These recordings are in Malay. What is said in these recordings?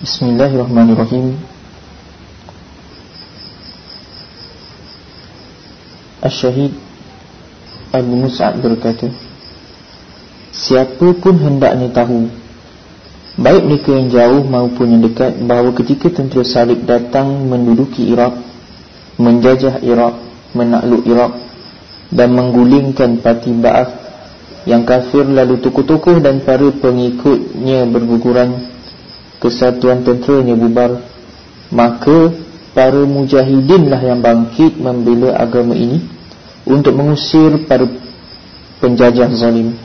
Bismillahirrahmanirrahim. Asyahid Abu Mus'ab berkata Siapa pun hendaknya tahu Baik mereka yang jauh maupun yang dekat Bahawa ketika tentera salib datang menduduki Iraq Menjajah Iraq Menakluk Iraq Dan menggulingkan parti Ba'ath Yang kafir lalu tokoh-tokoh dan para pengikutnya berguguran Kesatuan tenteranya bubar Maka para mujahidinlah yang bangkit membela agama ini untuk mengusir para penjajah zalim.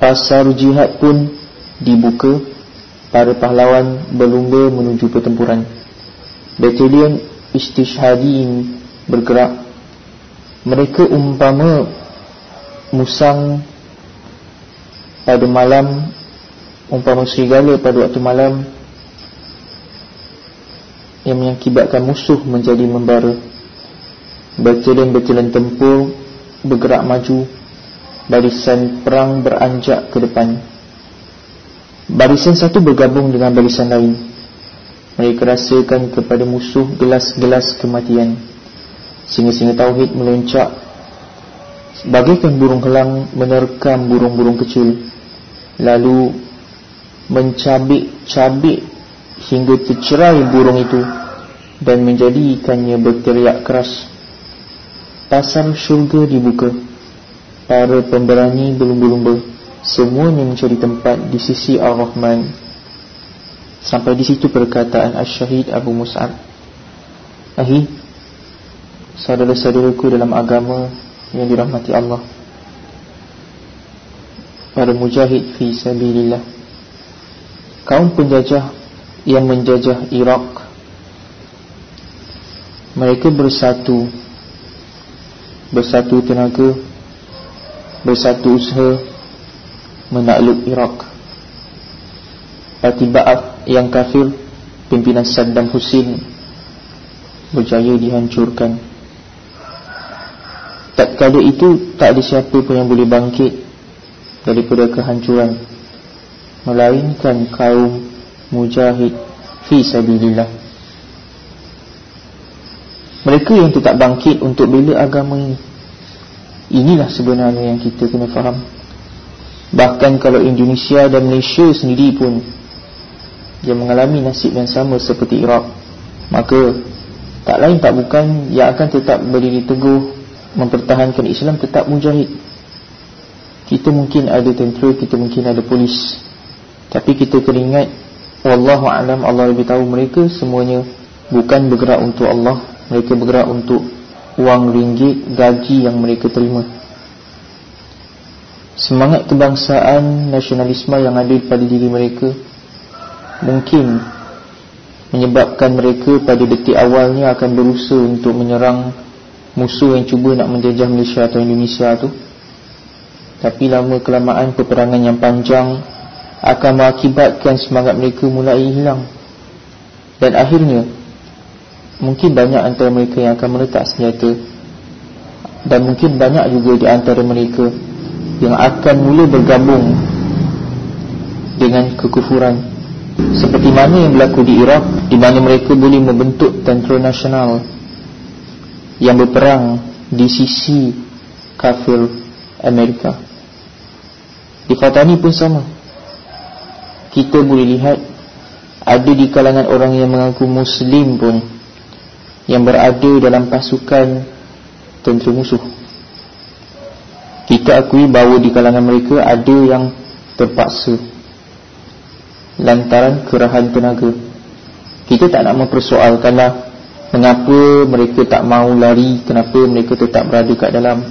Pasar jihad pun dibuka, para pahlawan berlumba menuju pertempuran. Batalion istishhadi bergerak. Mereka umpama musang pada malam, umpama serigala pada waktu malam yang mengakibatkan musuh menjadi membara. Berjalan-berjalan tempur Bergerak maju Barisan perang beranjak ke depan. Barisan satu bergabung dengan barisan lain. Mereka rasakan kepada musuh gelas-gelas kematian. Singa-singa Tauhid meloncak Bagaikan burung helang menerkam burung-burung kecil. Lalu mencabik-cabik hingga tercerai burung itu Dan menjadikannya berteriak keras. Pasar syurga dibuka. Para pemberani berlumba-lumba Semuanya mencari tempat di sisi Ar-Rahman. Sampai di situ perkataan Ash-Shahid Abu Mus'ab. Ahi Saudara-saudaraku dalam agama Yang dirahmati Allah. Para mujahid fi sabilillah Kaum penjajah Yang menjajah Iraq. Mereka bersatu bersatu tenaga bersatu usaha menakluk Parti Ba'ath yang kafir pimpinan Saddam Hussein berjaya dihancurkan. Tak kala itu tak ada siapa pun yang boleh bangkit daripada kehancuran melainkan kaum mujahid fi sabilillah. Mereka yang tetap bangkit untuk bela agama ini. Inilah sebenarnya yang kita kena faham. Bahkan kalau Indonesia dan Malaysia sendiri pun Yang mengalami nasib yang sama seperti Iraq Maka tak lain tak bukan Yang akan tetap berdiri teguh Mempertahankan Islam tetap mujahid. Kita mungkin ada tentera Kita mungkin ada polis Tapi kita kena ingat Wallahu'alam Allah lebih tahu mereka semuanya Bukan bergerak untuk Allah mereka bergerak untuk wang ringgit gaji yang mereka terima. Semangat kebangsaan nasionalisme yang ada pada diri mereka mungkin menyebabkan mereka pada detik awalnya akan berusaha untuk menyerang musuh yang cuba nak menjajah Malaysia atau Indonesia tu. Tapi lama kelamaan peperangan yang panjang akan mengakibatkan semangat mereka mulai hilang. Dan akhirnya Mungkin banyak antara mereka yang akan meletak senjata. Dan mungkin banyak juga di antara mereka Yang akan mula bergabung Dengan kekufuran. Seperti mana yang berlaku di Iraq Di mana mereka boleh membentuk tentera nasional Yang berperang di sisi kafir Amerika. Di Fatani pun sama Kita boleh lihat Ada di kalangan orang yang mengaku Muslim pun yang berada dalam pasukan tentera musuh. Kita akui bahawa di kalangan mereka ada yang terpaksa lantaran kerahan tenaga. Kita tak nak mempersoalkanlah mengapa mereka tak mau lari, kenapa mereka tetap berada kat dalam.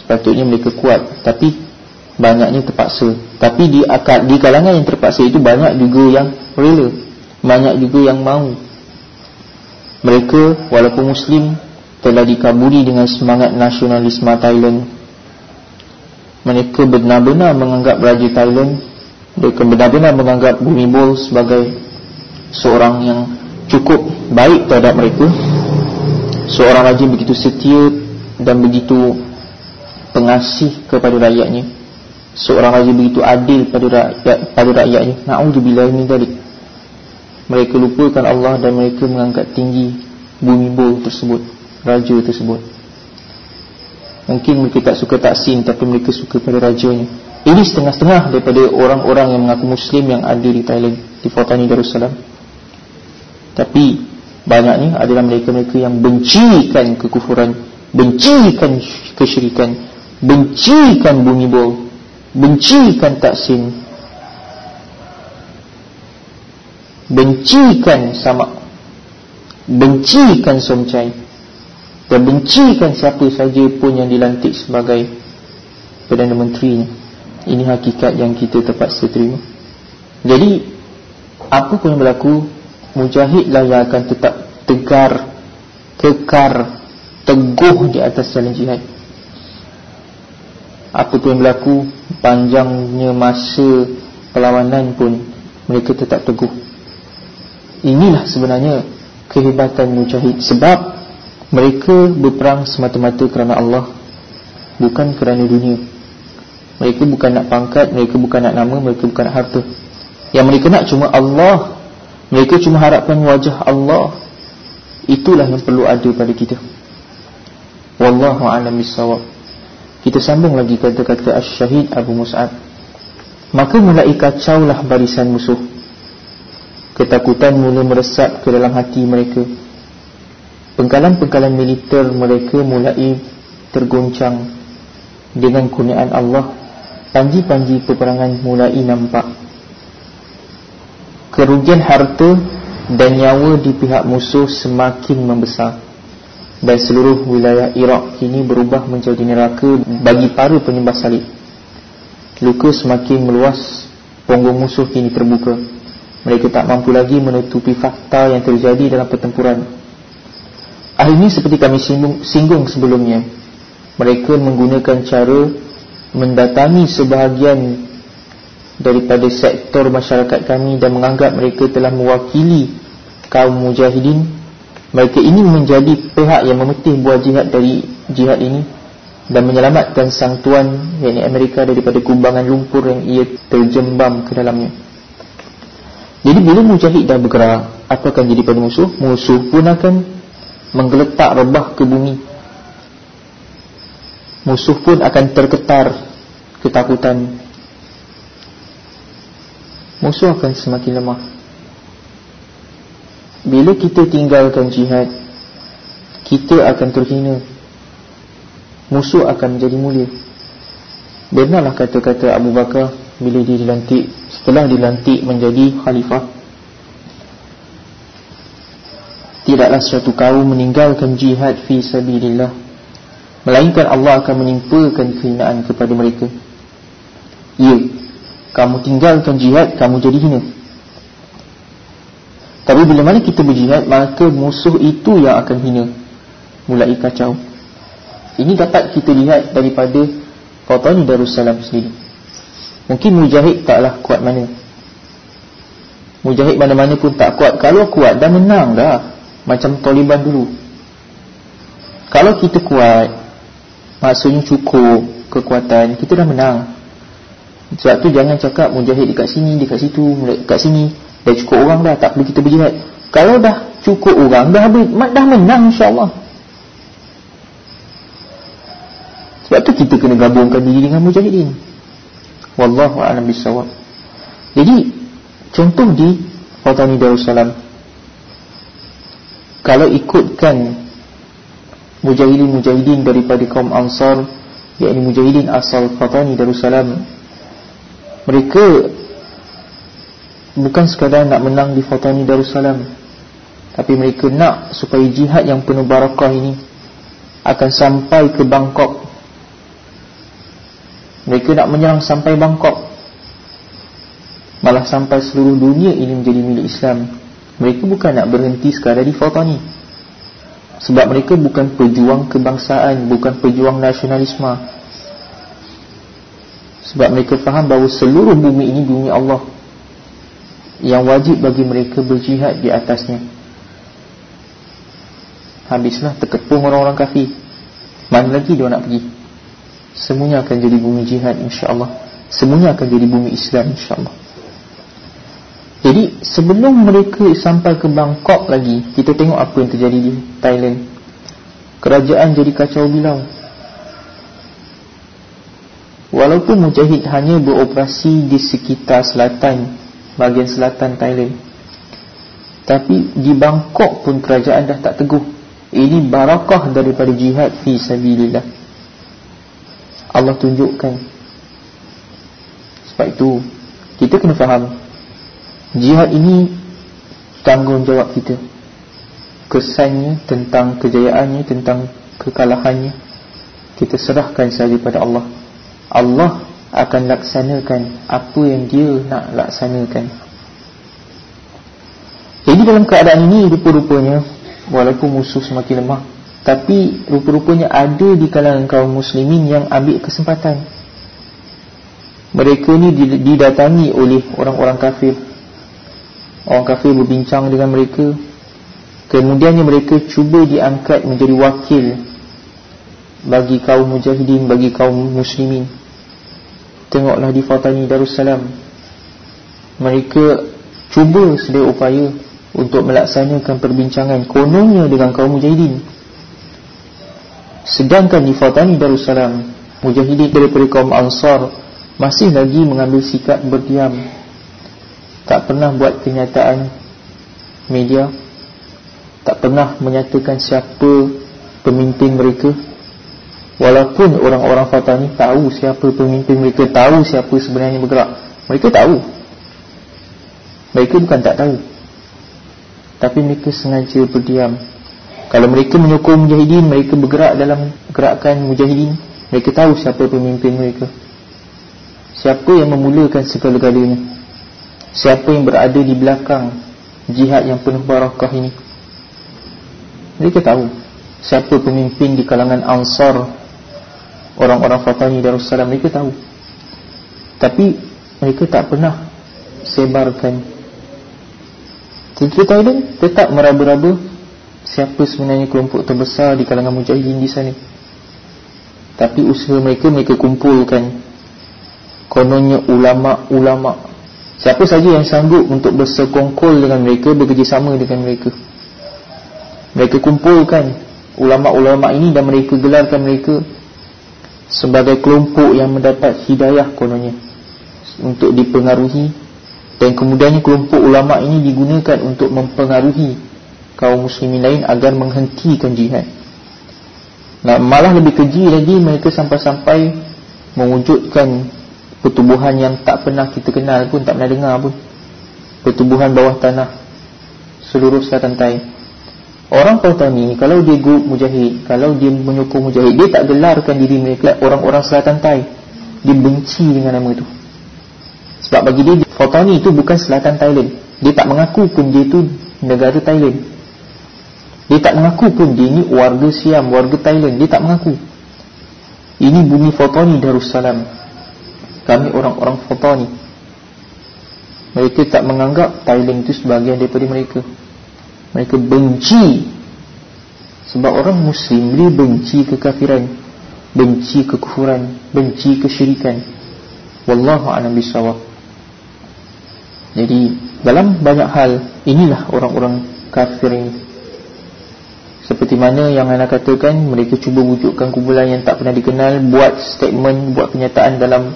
Sepatutnya mereka kuat, tapi banyaknya terpaksa. Tapi di akad di kalangan yang terpaksa itu banyak juga yang rela, banyak juga yang mau mereka walaupun Muslim telah dikaburi dengan semangat nasionalisme Thailand. Mereka benar-benar menganggap Raja Thailand Mereka benar-benar menganggap Bhumibol sebagai Seorang yang cukup baik terhadap mereka Seorang Raja begitu setia Dan begitu pengasih kepada rakyatnya seorang raja begitu adil pada rakyat pada rakyatnya. Naudzubillah min dzalik mereka lupakan Allah dan mereka mengangkat tinggi bumi bol tersebut raja tersebut. Mungkin mereka tak suka taksin tapi mereka suka pada rajanya. Ini setengah-setengah daripada orang-orang yang mengaku muslim yang ada di Thailand di Fortani Darussalam. Tapi banyaknya adalah mereka-mereka yang bencikan kekufuran bencikan kesyirikan bencikan bumi bol bencikan taksin bencikan sama. Bencikan somcai. Dan bencikan siapa saja pun yang dilantik sebagai Perdana Menterinya ini hakikat yang kita terpaksa terima jadi apa pun yang berlaku mujahidlah yang akan tetap tegar kekar teguh di atas jalan jihad apa pun berlaku panjangnya masa perlawanan pun mereka tetap teguh. Inilah sebenarnya kehebatan mujahid. Sebab mereka berperang semata-mata kerana Allah bukan kerana dunia. Mereka bukan nak pangkat mereka bukan nak nama mereka bukan nak harta. Yang mereka nak cuma Allah. Mereka cuma harapkan wajah Allah. Itulah yang perlu ada pada kita. Wallahu a'lam bissawab kita sambung lagi kata-kata Ash-Shahid Abu Mus'ab. Maka mulai kacaulah barisan musuh. Ketakutan mula meresap ke dalam hati mereka. Pengkalan-pengkalan militer mereka mulai tergoncang. Dengan kurniaan Allah Panji-panji peperangan mulai nampak. Kerugian harta dan nyawa di pihak musuh semakin membesar dan seluruh wilayah Iraq kini berubah menjadi neraka bagi para penyembah salib. Luka semakin meluas, punggung musuh kini terbuka. Mereka tak mampu lagi menutupi fakta yang terjadi dalam pertempuran. Akhirnya seperti kami singgung, singgung sebelumnya, mereka menggunakan cara mendatangi sebahagian daripada sektor masyarakat kami dan menganggap mereka telah mewakili kaum mujahidin mereka ini menjadi pihak yang memetih buah jihad dari jihad ini dan menyelamatkan sang tuan yakni Amerika daripada kumbangan lumpur yang ia terjembam ke dalamnya. Jadi bila mujahid dah bergerak, apa akan jadi pada musuh? Musuh pun akan menggeletak rebah ke bumi. Musuh pun akan terketar ketakutan. Musuh akan semakin lemah. Bila kita tinggalkan jihad Kita akan terhina. Musuh akan menjadi mulia. Benarlah kata-kata Abu Bakar Bila dia dilantik Setelah dilantik menjadi khalifah. Tidaklah suatu kaum meninggalkan jihad Fi sabidillah Melainkan Allah akan menimpakan kehinaan kepada mereka. Ya Kamu tinggalkan jihad Kamu jadi hina tapi bila mana kita berjihad Maka musuh itu yang akan hina. Mulai kacau. Ini dapat kita lihat daripada Fatani Darussalam sendiri. Mungkin mujahid taklah kuat mana. Mujahid mana-mana pun tak kuat. Kalau kuat dah menang dah. Macam Taliban dulu. Kalau kita kuat Maksudnya cukup kekuatan Kita dah menang. Sebab tu jangan cakap mujahid dekat sini Dekat situ, dekat sini Dah cukup orang dah Tak perlu kita berjihad. Kalau dah cukup orang Dah, habis, dah menang insyaAllah. Sebab tu kita kena gabungkan diri dengan mujahidin. Wallahu a'lam bisawab Jadi Contoh di Fatani Darussalam. Kalau ikutkan Mujahidin-mujahidin daripada kaum Ansar Yakni mujahidin asal Fatani Darussalam Mereka bukan sekadar nak menang di Fatani Darussalam. Tapi mereka nak supaya jihad yang penuh barakah ini akan sampai ke Bangkok. Mereka nak menyerang sampai Bangkok. Malah sampai seluruh dunia ini menjadi milik Islam. Mereka bukan nak berhenti sekadar di Fatani sebab mereka bukan pejuang kebangsaan bukan pejuang nasionalisme. Sebab mereka faham bahawa seluruh bumi ini bumi Allah yang wajib bagi mereka berjihad di atasnya. Habislah terkepung orang-orang kafir. Mana lagi dia nak pergi? Semuanya akan jadi bumi jihad insyaAllah. Semuanya akan jadi bumi Islam insyaAllah. Jadi sebelum mereka sampai ke Bangkok lagi kita tengok apa yang terjadi di Thailand. Kerajaan jadi kacau bilau. Walaupun Mujahid hanya beroperasi di sekitar selatan bahagian selatan Thailand tapi di Bangkok pun kerajaan dah tak teguh ini barakah daripada jihad fi sabilillah Allah tunjukkan sebab itu kita kena faham jihad ini tanggungjawab kita. Kesannya tentang kejayaannya, tentang kekalahannya kita serahkan saja pada Allah. Allah akan laksanakan apa yang dia nak laksanakan. Jadi dalam keadaan ini rupa-rupanya walaupun musuh semakin lemah tapi rupa-rupanya ada di kalangan kaum muslimin yang ambil kesempatan. Mereka ni didatangi oleh orang-orang kafir. Orang kafir berbincang dengan mereka. Kemudiannya mereka cuba diangkat menjadi wakil Bagi kaum mujahidin, bagi kaum muslimin Tengoklah di Fatani Darussalam. Mereka cuba sedia upaya Untuk melaksanakan perbincangan Kononnya dengan kaum mujahidin. Sedangkan di Fatani Darussalam Mujahidin daripada kaum Ansar masih lagi mengambil sikap berdiam. Tak pernah buat kenyataan media. Tak pernah menyatakan siapa pemimpin mereka walaupun orang-orang Fatani tahu siapa pemimpin mereka tahu siapa sebenarnya bergerak. Mereka tahu. Mereka bukan tak tahu. Tapi mereka sengaja berdiam. Kalau mereka menyokong mujahidin mereka bergerak dalam gerakan mujahidin mereka tahu siapa pemimpin mereka. Siapa yang memulakan segala-galanya? Siapa yang berada di belakang Jihad yang penuh barakah ini? Mereka tahu Siapa pemimpin di kalangan Ansar Orang-orang Fatani Darussalam Mereka tahu. Tapi mereka tak pernah Sebarkan. Tentera Thailand tetap meraba-raba Siapa sebenarnya kelompok terbesar Di kalangan Mujahidin di sana. Tapi usaha mereka Mereka kumpulkan kononnya ulama-ulama. Siapa saja yang sanggup untuk bersekongkol dengan mereka bekerjasama dengan mereka. Mereka kumpulkan ulama-ulama ini dan mereka gelarkan mereka sebagai kelompok yang mendapat hidayah kononnya untuk dipengaruhi dan kemudiannya kelompok ulama ini digunakan untuk mempengaruhi kaum muslimin lain agar menghentikan jihad. Nah, malah lebih keji lagi mereka sampai-sampai mewujudkan pertumbuhan yang tak pernah kita kenal pun tak pernah dengar pun. Pertumbuhan bawah tanah seluruh selatan Thai orang Pautani kalau dia grup mujahid kalau dia menyokong mujahid dia tak gelarkan diri mereka orang-orang selatan Thai. Dia benci dengan nama itu sebab bagi dia Pautani itu bukan selatan Thailand. Dia tak mengaku pun dia itu negara Thailand. Dia tak mengaku pun dia ini warga Siam warga Thailand. Dia tak mengaku. Ini bumi Pautani Darussalam. Kami orang-orang Fatani mereka tak menganggap Thailand itu sebahagian daripada mereka mereka benci. Sebab orang muslim dia benci kekafiran benci kekufuran benci kesyirikan. Wallahu a'lam bissawab jadi dalam banyak hal inilah orang-orang kafir ini. Seperti mana yang anda katakan mereka cuba wujudkan kumpulan yang tak pernah dikenal buat statement buat kenyataan dalam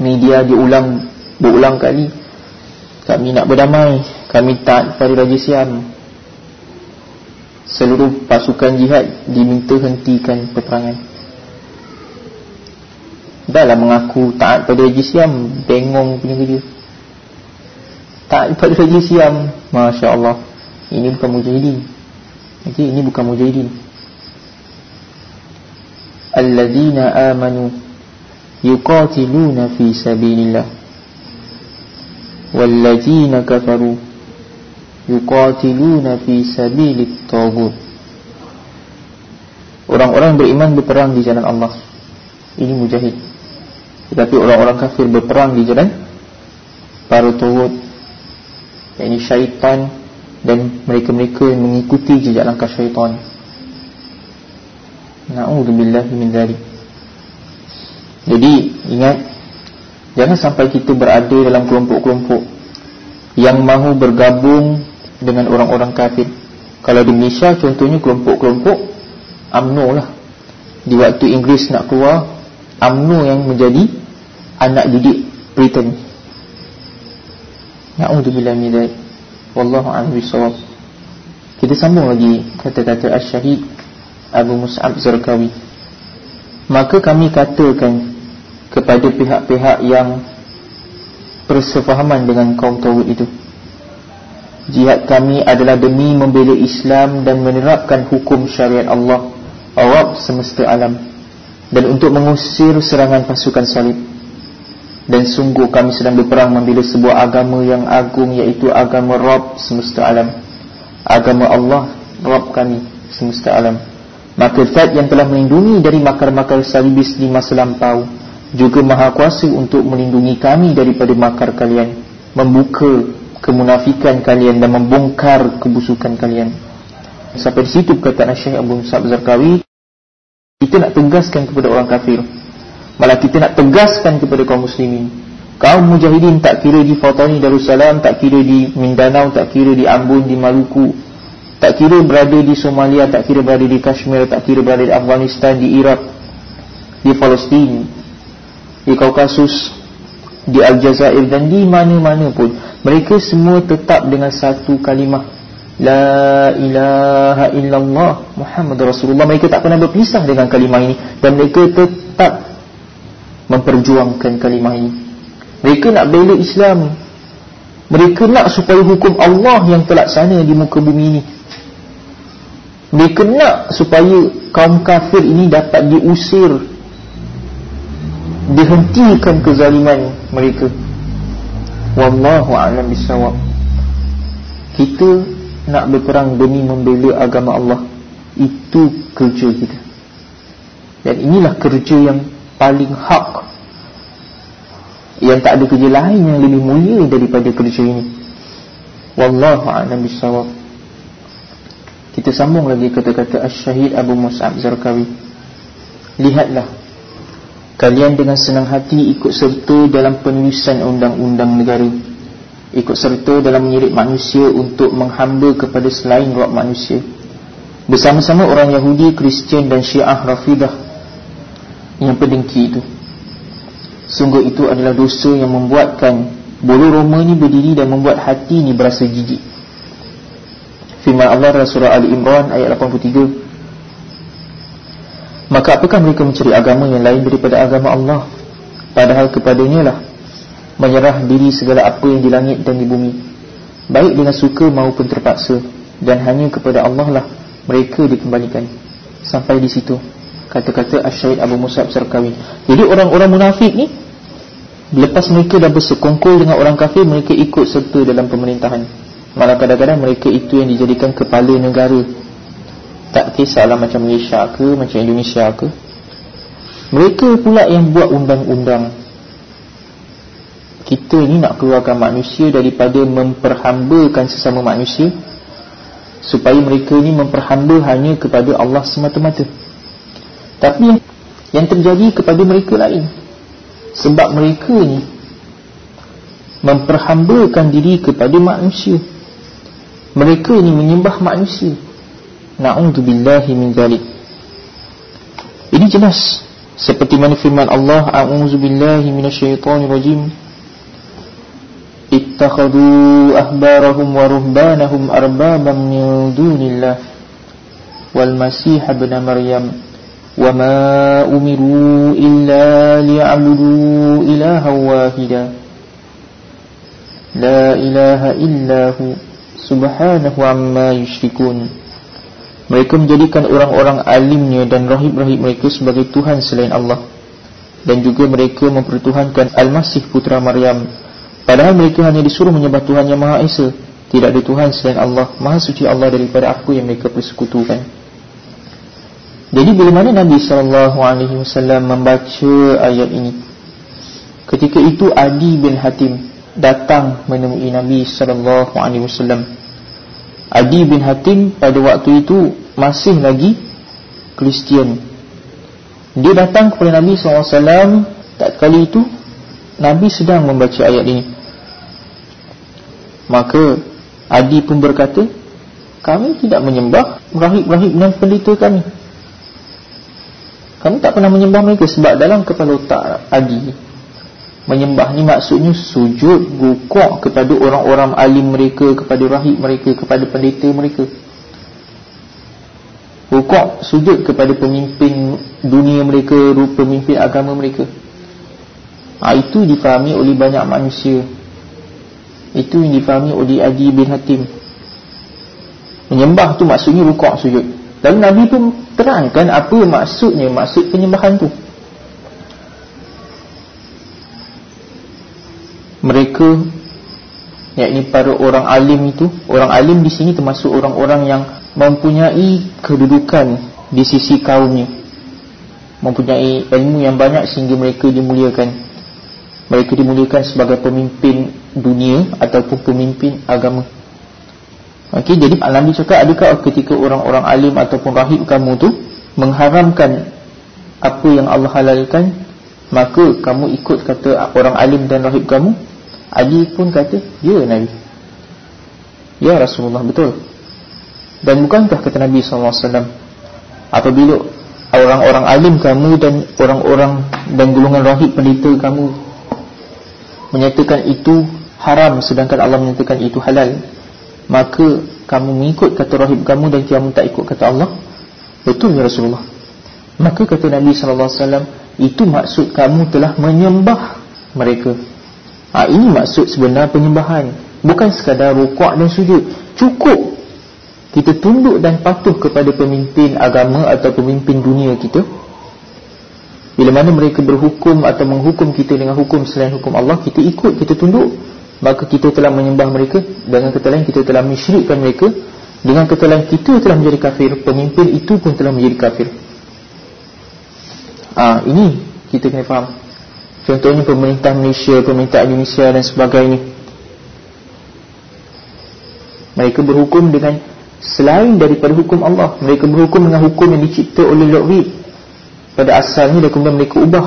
media diulang berulang kali. Kami nak berdamai kami tak pada Raja Siam seluruh pasukan jihad diminta hentikan peperangan. Dahlah mengaku taat pada Raja Siam bengong punya kerja. Taat pada Raja Siam Masya Allah ini bukan mujahidin. Okay, ini bukan mujahidin. Alladzina amanu yuqatiluna fi sabilillah. Walladzina kafaru yuqatiluna fi sabilit tagut orang-orang beriman berperang di jalan Allah. Ini mujahid. Tetapi orang-orang kafir berperang di jalan para tagut yakni syaitan dan mereka-mereka yang mengikuti jejak langkah syaitan. Na'udzubillahi min dzalik jadi ingat Jangan sampai kita berada dalam kelompok-kelompok Yang mahu bergabung dengan orang-orang kafir. Kalau di Malaysia contohnya kelompok-kelompok UMNO lah. Di waktu Inggeris nak keluar UMNO yang menjadi anak didik Britain. Na'udzubillah midai Wallahu a'lam bishawab. Kita sambung lagi kata-kata Ash-Shahid Abu Mus'ab Zarqawi. Maka kami katakan Kepada pihak-pihak yang Persefahaman dengan kaum Tawud itu Jihad kami adalah demi membela Islam Dan menerapkan hukum syariat Allah Arab semesta alam. Dan untuk mengusir serangan pasukan salib dan sungguh kami sedang berperang membela sebuah agama yang agung Iaitu agama Rabb semesta alam. Agama Allah Rabb kami semesta alam. Maka Zat yang telah melindungi dari makar-makar salibis di masa lampau Juga maha kuasa untuk melindungi kami daripada makar kalian. Membuka kemunafikan kalian dan membongkar kebusukan kalian. Sampai di situ perkataan Syekh Abu Musab Zarqawi Kita nak tegaskan kepada orang kafir. Malah kita nak tegaskan kepada kaum muslimin. Kaum mujahidin tak kira di Fatani Darussalam Tak kira di Mindanao Tak kira di Ambon, di Maluku Tak kira berada di Somalia Tak kira berada di Kashmir Tak kira berada di Afghanistan, di Iraq Di Palestin Di Kaukasus Di Aljazair dan di mana-mana pun Mereka semua tetap dengan satu kalimah. La ilaha illallah Muhammad Rasulullah. Mereka tak pernah berpisah dengan kalimah ini. Dan mereka tetap memperjuangkan kalimah ini. Mereka nak bela Islam. Mereka nak supaya hukum Allah yang terlaksana di muka bumi ini. Mereka nak supaya kaum kafir ini dapat diusir dihentikan kezaliman mereka. Wallahu a'lam bisawab kita nak berperang demi membela agama Allah. Itu kerja kita. Dan inilah kerja yang paling hak. Yang tak ada kerja lain yang lebih mulia daripada kerja ini. Wallahu a'lam bissawab. Kita sambung lagi kata-kata asy-syahid Abu Mus'ab Zarqawi. Lihatlah kalian dengan senang hati ikut serta dalam penulisan undang-undang negara. Ikut serta dalam menyirik manusia untuk menghamba kepada selain roh manusia. Bersama-sama orang Yahudi, Kristian dan Syiah Rafidah. Yang pendengki itu. Sungguh itu adalah dosa yang membuatkan Bulu Roma ini berdiri dan membuat hati ini berasa jijik. Firman Allah surah Ali Imran ayat 83 Maka apakah mereka mencari agama yang lain daripada agama Allah Padahal kepadanya lah Menyerah diri segala apa yang di langit dan di bumi Baik dengan suka maupun terpaksa Dan hanya kepada Allah lah Mereka dikembalikan Sampai di situ kata-kata Asy'id Abu Musab Sarkawi. Jadi orang-orang munafik ni lepas mereka dah bersekongkol dengan orang kafir mereka ikut serta dalam pemerintahan. Malah kadang-kadang mereka itu yang dijadikan kepala negara. Tak kisahlah macam Malaysia ke macam Indonesia ke. Mereka pula yang buat undang-undang. Kita ni nak keluarkan manusia daripada memperhambakan sesama manusia supaya mereka ni memperhamba hanya kepada Allah semata-mata. Tapi yang terjadi kepada mereka lain Sebab mereka ni Memperhambakan diri kepada manusia Mereka ni menyembah manusia Na'udzubillahi min zalik Ini jelas Seperti mana firman Allah A'udzubillahi minasyaitanirajim Ittakhadu ahbarahum wa ruhbanahum arbabam min dunillah Wal masih ibn Maryam وما أمروا إلا ليعبدوا إلها واحدا لا إله إلا هو سبحانه عما يشركون Mereka menjadikan orang-orang alimnya dan rahib-rahib mereka sebagai Tuhan selain Allah. Dan juga mereka mempertuhankan Al-Masih Putra Maryam. Padahal mereka hanya disuruh menyembah Tuhan yang Maha Esa. Tidak ada Tuhan selain Allah. Maha suci Allah daripada apa yang mereka persekutukan. Jadi bila mana Nabi SAW membaca ayat ini Ketika itu Adi bin Hatim datang menemui Nabi SAW Adi bin Hatim pada waktu itu masih lagi Kristian. Dia datang kepada Nabi SAW Tak kali itu Nabi sedang membaca ayat ini. Maka Adi pun berkata Kami tidak menyembah Rahib-rahib dan pendeta kami. Kami tak pernah menyembah mereka Sebab dalam kepala otak Adi Menyembah ni maksudnya Sujud, gukuk kepada orang-orang alim mereka Kepada rahib mereka Kepada pendeta mereka. Gukuk, sujud kepada pemimpin dunia mereka Pemimpin agama mereka. Ha, Itu difahami oleh banyak manusia. Itu yang difahami oleh Adi bin Hatim. Menyembah tu maksudnya rukuk sujud. Lalu Nabi pun terangkan apa maksudnya Maksud penyembahan tu Mereka yakni para orang alim itu Orang alim di sini termasuk orang-orang yang Mempunyai kedudukan di sisi kaumnya. Mempunyai ilmu yang banyak sehingga mereka dimuliakan. Mereka dimuliakan sebagai pemimpin dunia ataupun pemimpin agama. Okey, jadi Pak Nabi cakap adakah ketika orang-orang alim ataupun rahib kamu tu mengharamkan apa yang Allah halalkan, maka kamu ikut kata orang alim dan rahib kamu? Ali pun kata, "Ya Nabi." Ya Rasulullah, betul. Dan bukankah kata Nabi SAW Apabila orang-orang alim kamu dan orang-orang dan golongan rahib pendeta kamu menyatakan itu haram sedangkan Allah menyatakan itu halal maka kamu mengikut kata rahib kamu dan kamu tak ikut kata Allah betul ya Rasulullah maka kata Nabi SAW itu maksud kamu telah menyembah mereka. Ha, ini maksud sebenar penyembahan bukan sekadar rukuk dan sujud. Cukup kita tunduk dan patuh kepada pemimpin agama atau pemimpin dunia kita. Bila mana mereka berhukum atau menghukum kita dengan hukum selain hukum Allah Kita ikut, kita tunduk. Maka kita telah menyembah mereka Dengan kata lain kita telah mensyirikkan mereka. Dengan kata lain kita telah menjadi kafir Pemimpin itu pun telah menjadi kafir Ah, Ini kita kena faham. Contohnya pemerintah Malaysia, pemerintah Indonesia dan sebagainya. Mereka berhukum dengan Selain daripada hukum Allah Mereka berhukum dengan hukum yang dicipta oleh Reed. Pada asalnya dan kemudian mereka ubah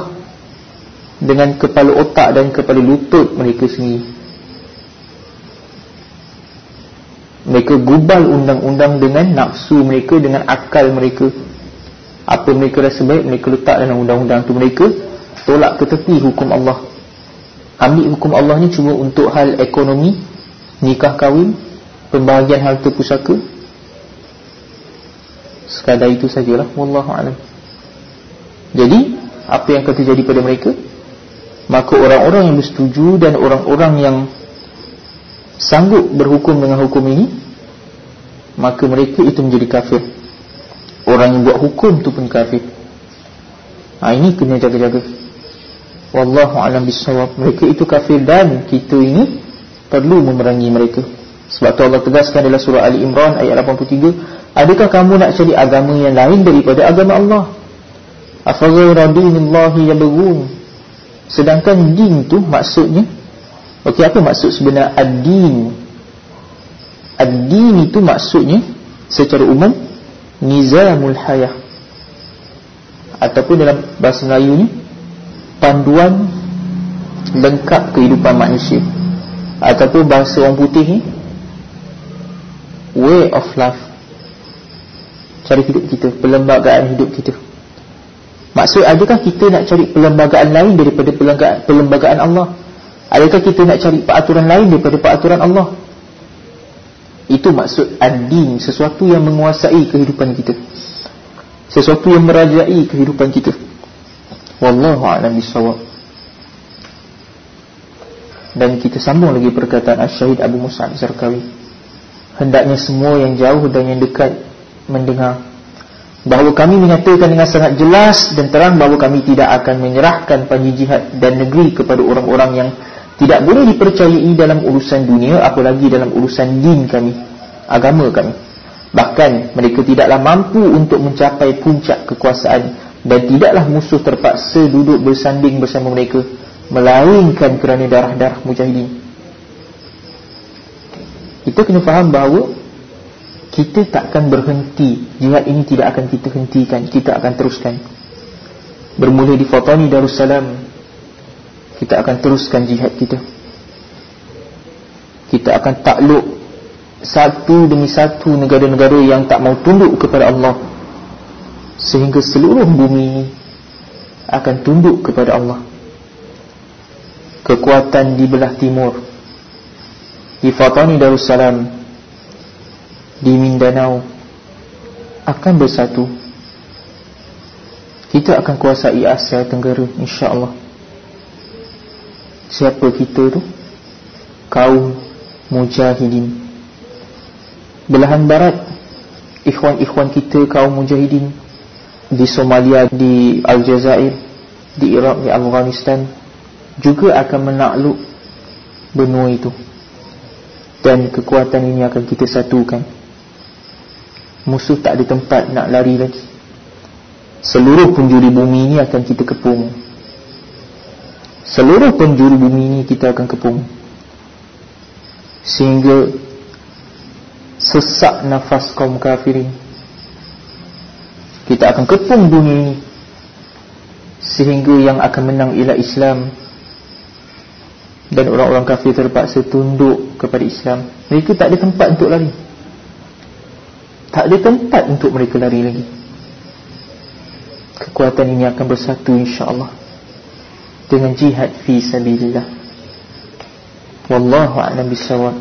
dengan kepala otak dan kepala lutut mereka sendiri. Mereka gubal undang-undang dengan nafsu mereka dengan akal mereka apa mereka rasa baik mereka letak dalam undang-undang tu. Mereka tolak ke tepi hukum Allah. Ambil hukum Allah ni cuma untuk hal ekonomi nikah kahwin pembahagian harta pusaka. Sekadar itu sajalah. Wallahu a'lam. Jadi apa yang terjadi pada mereka? Maka orang-orang yang bersetuju Dan orang-orang yang Sanggup berhukum dengan hukum ini Maka mereka itu menjadi kafir Orang yang buat hukum itu pun kafir. Ha, Ini kena jaga-jaga. Wallahu alam bisawab Mereka itu kafir dan kita ini Perlu memerangi mereka. Sebab tu Allah tegaskan dalam surah Ali Imran Ayat 83 Adakah kamu nak cari agama yang lain daripada agama Allah? Afaghayra dinillahi yabghun. Sedangkan din tu maksudnya Okey apa maksud sebenar ad-din? Ad-din itu maksudnya secara umum nizamul hayah. Ataupun dalam bahasa Melayu ni panduan lengkap kehidupan manusia. Ataupun bahasa orang putih ni way of life. Cara hidup kita, perlembagaan hidup kita. Maksud adakah kita nak cari perlembagaan lain daripada perlembagaan, Allah? Adakah kita nak cari peraturan lain daripada peraturan Allah? Itu maksud ad-din, sesuatu yang menguasai kehidupan kita. Sesuatu yang merajai kehidupan kita. Wallahu a'lam bishawab. Dan kita sambung lagi perkataan Asy-Syahid Abu Musa Zarqawi. Hendaknya semua yang jauh dan yang dekat mendengar bahawa kami menyatakan dengan sangat jelas dan terang bahawa kami tidak akan menyerahkan panji jihad dan negeri kepada orang-orang yang tidak boleh dipercayai dalam urusan dunia apalagi dalam urusan din kami agama kami. Bahkan mereka tidaklah mampu untuk mencapai puncak kekuasaan dan tidaklah musuh terpaksa duduk bersanding bersama mereka melainkan kerana darah-darah mujahidin. Kita kena faham bahawa kita takkan berhenti jihad ini tidak akan kita hentikan kita akan teruskan. Bermula di Fatani Darussalam kita akan teruskan jihad kita. Kita akan takluk satu demi satu negara-negara yang tak mau tunduk kepada Allah. Sehingga seluruh bumi akan tunduk kepada Allah. Kekuatan di belah timur. Di Fatani Darussalam di Mindanao akan bersatu. Kita akan kuasai Asia Tenggara insya-Allah siapa kita tu? Kaum mujahidin. Belahan barat ikhwan-ikhwan kita kaum mujahidin. Di Somalia di Aljazair di Iraq di Afghanistan. Juga akan menakluk benua itu. Dan kekuatan ini akan kita satukan. Musuh tak ada tempat nak lari lagi. Seluruh penjuri bumi ini akan kita kepung seluruh penjuri bumi ini kita akan kepung. Sehingga sesak nafas kaum kafirin. Kita akan kepung bumi ini. Sehingga yang akan menang ialah Islam. Dan orang-orang kafir terpaksa tunduk kepada Islam. Mereka tak ada tempat untuk lari. Tak ada tempat untuk mereka lari lagi. Kekuatan ini akan bersatu insyaAllah dengan jihad fi sabilillah. Wallahu a'lam bisawab